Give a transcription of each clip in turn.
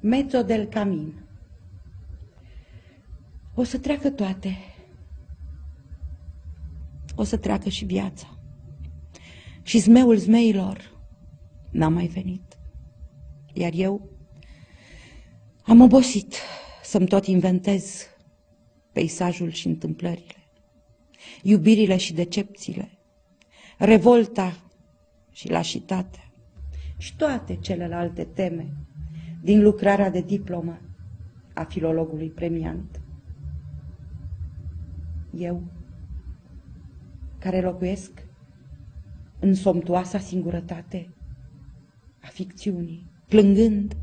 Mezzo del camin. O să treacă toate. O să treacă și viața. Și zmeul zmeilor n-a mai venit. Iar eu am obosit să-mi tot inventez peisajul și întâmplările, iubirile și decepțiile, revolta și lașitatea și toate celelalte teme din lucrarea de diplomă a filologului premiant. Eu, care locuiesc în somtoasa singurătate a ficțiunii, plângând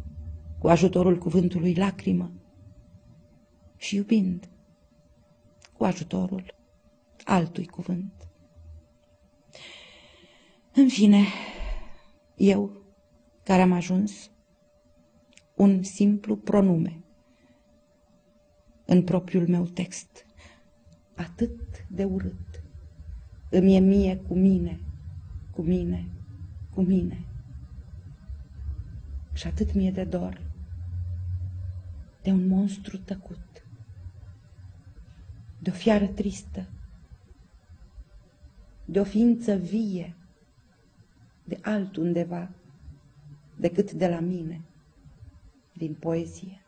cu ajutorul cuvântului lacrimă și iubind cu ajutorul altui cuvânt. În fine, eu, care am ajuns un simplu pronume în propriul meu text, atât de urât, îmi e mie cu mine, cu mine, cu mine. Și atât mie de dor de un monstru tăcut, de o fiară tristă, de o ființă vie, de altundeva decât de la mine, din poezie.